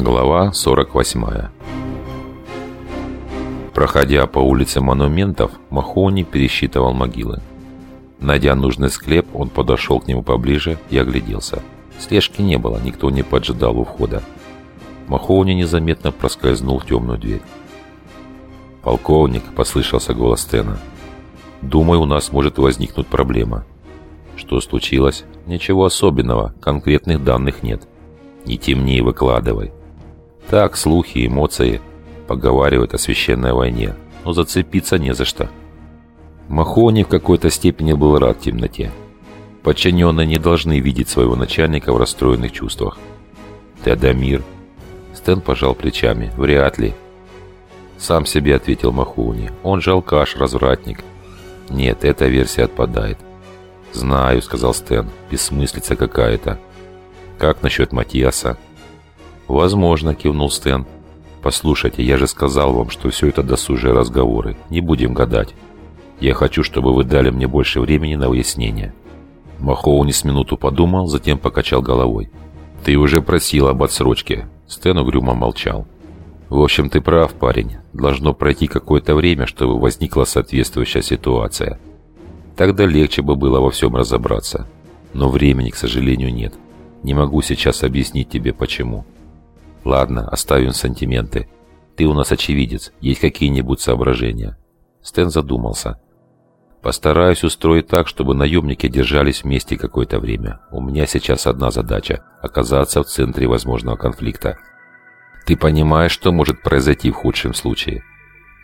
Глава 48 Проходя по улице монументов, Махони пересчитывал могилы. Найдя нужный склеп, он подошел к нему поближе и огляделся. Слежки не было, никто не поджидал у входа. Махоуни незаметно проскользнул в темную дверь. «Полковник», — послышался голос Стена, — «думаю, у нас может возникнуть проблема». «Что случилось?» «Ничего особенного, конкретных данных нет». «Не темнее выкладывай». «Так, слухи, эмоции, поговаривают о священной войне, но зацепиться не за что». Махони в какой-то степени был рад темноте. Подчиненные не должны видеть своего начальника в расстроенных чувствах. «Теодомир?» Стэн пожал плечами. «Вряд ли». Сам себе ответил Махони. «Он же алкаш, развратник». «Нет, эта версия отпадает». «Знаю», — сказал Стэн. «Бессмыслица какая-то». «Как насчет Матиаса?» «Возможно», — кивнул Стэн. «Послушайте, я же сказал вам, что все это досужие разговоры. Не будем гадать. Я хочу, чтобы вы дали мне больше времени на выяснение». Махоуни с минуту подумал, затем покачал головой. «Ты уже просил об отсрочке». Стэн угрюмо молчал. «В общем, ты прав, парень. Должно пройти какое-то время, чтобы возникла соответствующая ситуация. Тогда легче бы было во всем разобраться. Но времени, к сожалению, нет. Не могу сейчас объяснить тебе, почему. Ладно, оставим сантименты. Ты у нас очевидец. Есть какие-нибудь соображения?» Стэн задумался. Постараюсь устроить так, чтобы наемники держались вместе какое-то время. У меня сейчас одна задача – оказаться в центре возможного конфликта. Ты понимаешь, что может произойти в худшем случае?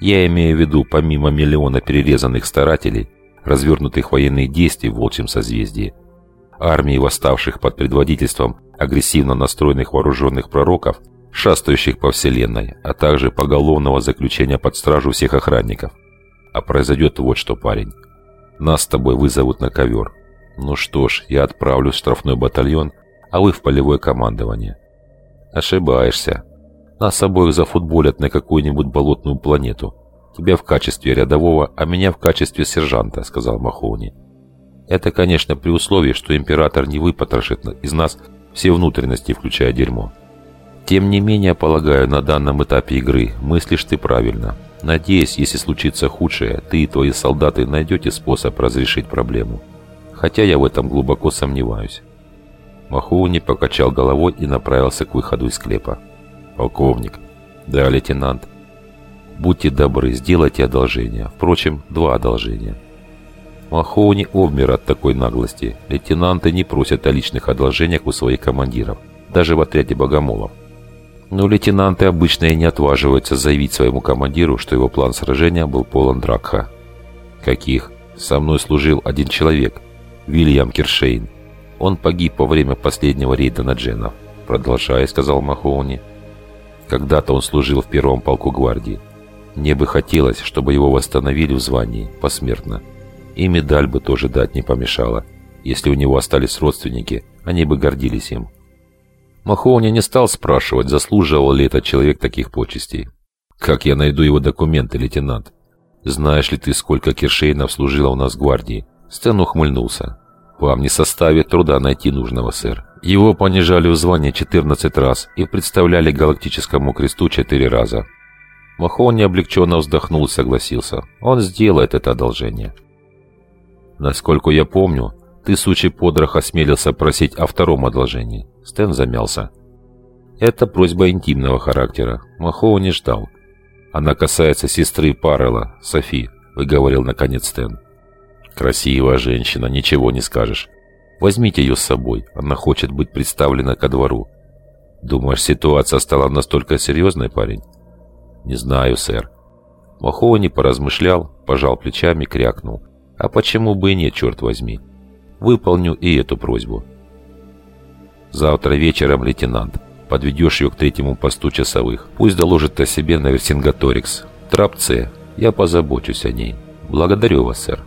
Я имею в виду, помимо миллиона перерезанных старателей, развернутых военных действий в Волчьем созвездии, армии восставших под предводительством агрессивно настроенных вооруженных пророков, шастающих по вселенной, а также поголовного заключения под стражу всех охранников. А произойдет вот что, парень. Нас с тобой вызовут на ковер. Ну что ж, я отправлю в штрафной батальон, а вы в полевое командование. Ошибаешься. Нас обоих зафутболят на какую-нибудь болотную планету. Тебя в качестве рядового, а меня в качестве сержанта, сказал Махоуни. Это, конечно, при условии, что император не выпотрошит из нас все внутренности, включая дерьмо. Тем не менее, полагаю, на данном этапе игры мыслишь ты правильно. Надеюсь, если случится худшее, ты и твои солдаты найдете способ разрешить проблему. Хотя я в этом глубоко сомневаюсь. Махоуни покачал головой и направился к выходу из склепа. «Полковник». «Да, лейтенант». «Будьте добры, сделайте одолжение. Впрочем, два одолжения». Махоуни обмер от такой наглости. Лейтенанты не просят о личных одолжениях у своих командиров, даже в отряде богомолов. Но лейтенанты обычно и не отваживаются заявить своему командиру, что его план сражения был полон дракха. Каких? Со мной служил один человек, Вильям Киршейн. Он погиб во время последнего рейда на Дженов. Продолжая, сказал Махоуни. Когда-то он служил в первом полку гвардии. Мне бы хотелось, чтобы его восстановили в звании, посмертно. И медаль бы тоже дать не помешало. Если у него остались родственники, они бы гордились им. Махоуни не стал спрашивать, заслуживал ли этот человек таких почестей. «Как я найду его документы, лейтенант?» «Знаешь ли ты, сколько Киршейнов служило у нас в гвардии?» Стэн ухмыльнулся. «Вам не составит труда найти нужного, сэр. Его понижали в звание 14 раз и представляли Галактическому кресту 4 раза». Махоуни облегченно вздохнул и согласился. Он сделает это одолжение. Насколько я помню, ты, сучий подрох, осмелился просить о втором одолжении. Стэн замялся. Это просьба интимного характера. Махоу не ждал. Она касается сестры Паррелла, Софи, выговорил наконец Стэн. Красивая женщина, ничего не скажешь. Возьмите ее с собой, она хочет быть представлена ко двору. Думаешь, ситуация стала настолько серьезной, парень? Не знаю, сэр. Махоуни поразмышлял, пожал плечами, крякнул. А почему бы и нет, черт возьми? Выполню и эту просьбу. Завтра вечером, лейтенант, подведешь ее к третьему посту часовых. Пусть доложит о себе на Верцингеторикс Трапце, я позабочусь о ней. Благодарю вас, сэр.